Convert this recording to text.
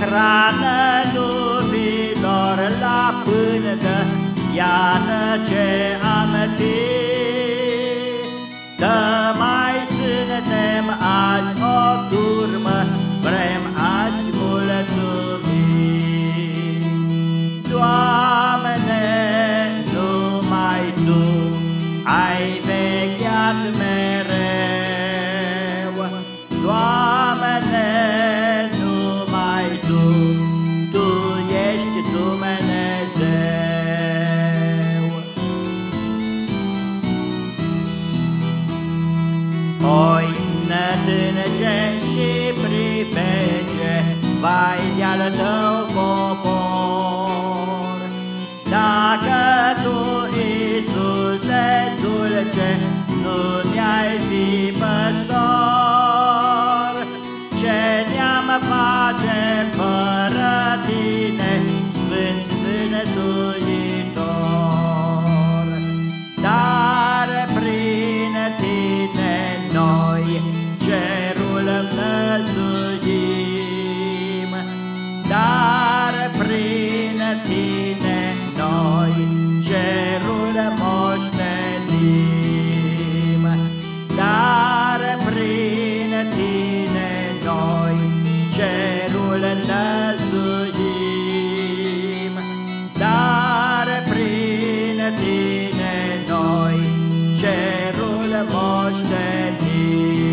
hrană lumilor la pândă, iată ce am fi. Că mai suntem azi o turmă, vrem azi mulțumim. Doamne, numai Tu ai vegheat mereu, Oy, nothing tine noi cerul moștenim, dar prin tine noi cerul năzuim, dar prin tine noi cerul moștenim.